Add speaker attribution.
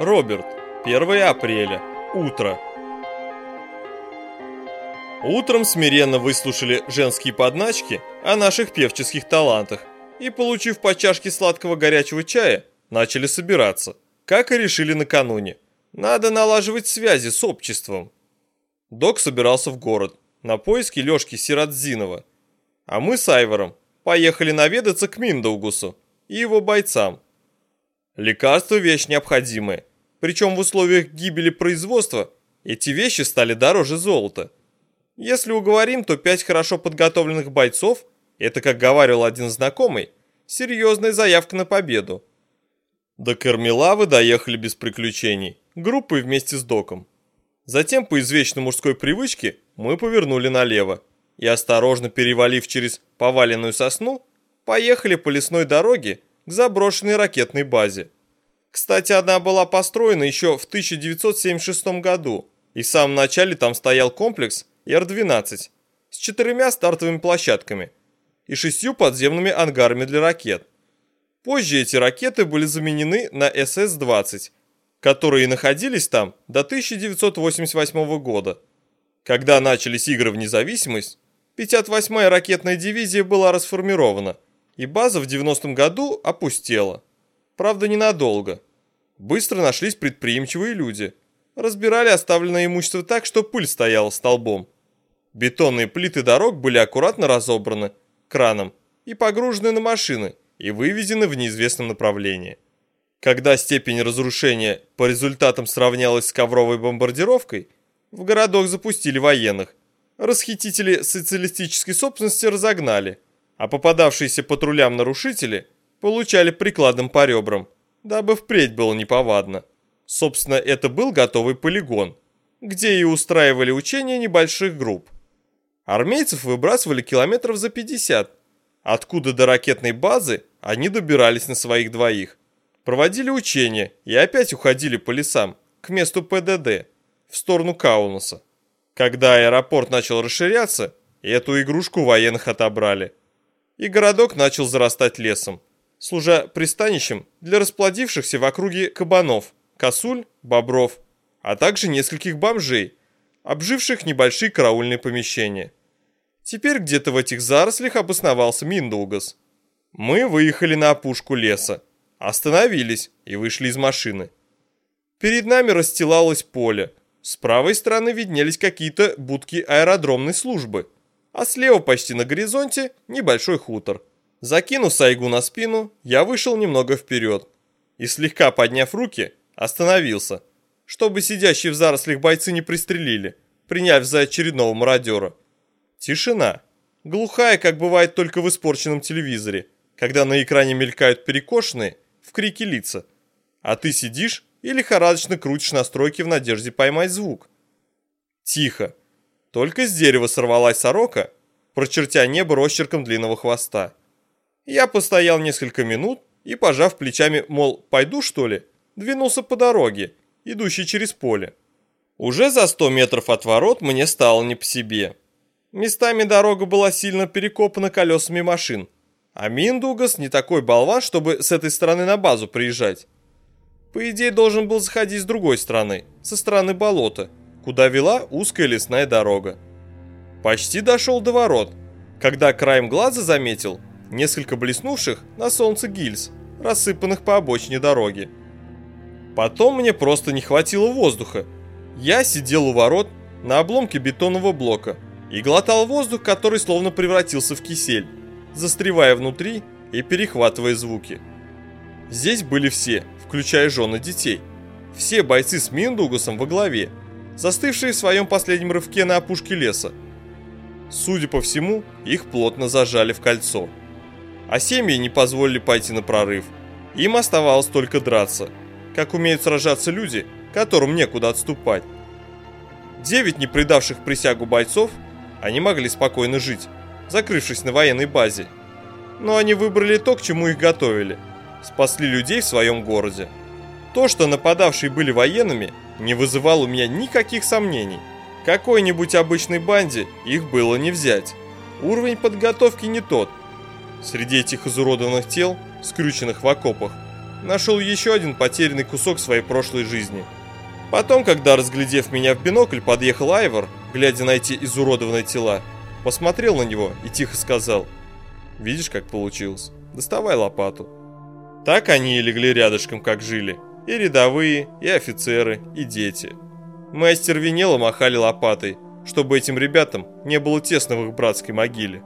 Speaker 1: Роберт. 1 апреля. Утро. Утром смиренно выслушали женские подначки о наших певческих талантах и, получив по чашке сладкого горячего чая, начали собираться, как и решили накануне. Надо налаживать связи с обществом. Док собирался в город на поиски Лёшки Сиротзинова, а мы с Айвором поехали наведаться к Миндаугусу и его бойцам. Лекарства – вещь необходимая, причем в условиях гибели производства эти вещи стали дороже золота. Если уговорим, то пять хорошо подготовленных бойцов – это, как говорил один знакомый, серьезная заявка на победу. До Кармелавы доехали без приключений, группой вместе с доком. Затем, по извечной мужской привычке, мы повернули налево и, осторожно перевалив через поваленную сосну, поехали по лесной дороге к заброшенной ракетной базе. Кстати, она была построена еще в 1976 году, и в самом начале там стоял комплекс Р-12 с четырьмя стартовыми площадками и шестью подземными ангарами для ракет. Позже эти ракеты были заменены на СС-20, которые находились там до 1988 года. Когда начались игры в независимость, 58-я ракетная дивизия была расформирована, и база в 90-м году опустела. Правда, ненадолго. Быстро нашлись предприимчивые люди. Разбирали оставленное имущество так, что пыль стояла столбом. Бетонные плиты дорог были аккуратно разобраны краном и погружены на машины и вывезены в неизвестном направлении. Когда степень разрушения по результатам сравнялась с ковровой бомбардировкой, в городок запустили военных. Расхитители социалистической собственности разогнали, а попадавшиеся патрулям нарушители получали прикладом по ребрам, дабы впредь было неповадно. Собственно, это был готовый полигон, где и устраивали учения небольших групп. Армейцев выбрасывали километров за 50, откуда до ракетной базы они добирались на своих двоих. Проводили учения и опять уходили по лесам, к месту ПДД, в сторону Каунаса. Когда аэропорт начал расширяться, эту игрушку военных отобрали. И городок начал зарастать лесом, служа пристанищем для расплодившихся в округе кабанов, косуль, бобров, а также нескольких бомжей, обживших небольшие караульные помещения. Теперь где-то в этих зарослях обосновался Миндулгас. Мы выехали на опушку леса, Остановились и вышли из машины. Перед нами расстилалось поле. С правой стороны виднелись какие-то будки аэродромной службы, а слева почти на горизонте небольшой хутор. Закинув Сайгу на спину, я вышел немного вперед и, слегка подняв руки, остановился, чтобы сидящие в зарослях бойцы не пристрелили, приняв за очередного мародера. Тишина. Глухая, как бывает только в испорченном телевизоре, когда на экране мелькают перекошенные, в крике лица. А ты сидишь и лихорадочно крутишь настройки в надежде поймать звук. Тихо. Только с дерева сорвалась сорока, прочертя небо росчерком длинного хвоста. Я постоял несколько минут и, пожав плечами, мол, пойду что ли, двинулся по дороге, идущей через поле. Уже за сто метров от ворот мне стало не по себе. Местами дорога была сильно перекопана колесами машин, а Миндугас не такой болван, чтобы с этой стороны на базу приезжать. По идее, должен был заходить с другой стороны, со стороны болота, куда вела узкая лесная дорога. Почти дошел до ворот, когда краем глаза заметил несколько блеснувших на солнце гильз, рассыпанных по обочине дороги. Потом мне просто не хватило воздуха. Я сидел у ворот на обломке бетонного блока и глотал воздух, который словно превратился в кисель застревая внутри и перехватывая звуки. Здесь были все, включая жены детей. Все бойцы с Миндугасом во главе, застывшие в своем последнем рывке на опушке леса. Судя по всему, их плотно зажали в кольцо. А семьи не позволили пойти на прорыв. Им оставалось только драться, как умеют сражаться люди, которым некуда отступать. Девять не предавших присягу бойцов, они могли спокойно жить закрывшись на военной базе. Но они выбрали то, к чему их готовили. Спасли людей в своем городе. То, что нападавшие были военными, не вызывало у меня никаких сомнений. Какой-нибудь обычной банде их было не взять. Уровень подготовки не тот. Среди этих изуродованных тел, скрюченных в окопах, нашел еще один потерянный кусок своей прошлой жизни. Потом, когда, разглядев меня в бинокль, подъехал Айвор, глядя на эти изуродованные тела, посмотрел на него и тихо сказал, «Видишь, как получилось? Доставай лопату». Так они и легли рядышком, как жили. И рядовые, и офицеры, и дети. Мы остервенело махали лопатой, чтобы этим ребятам не было тесно в их братской могиле.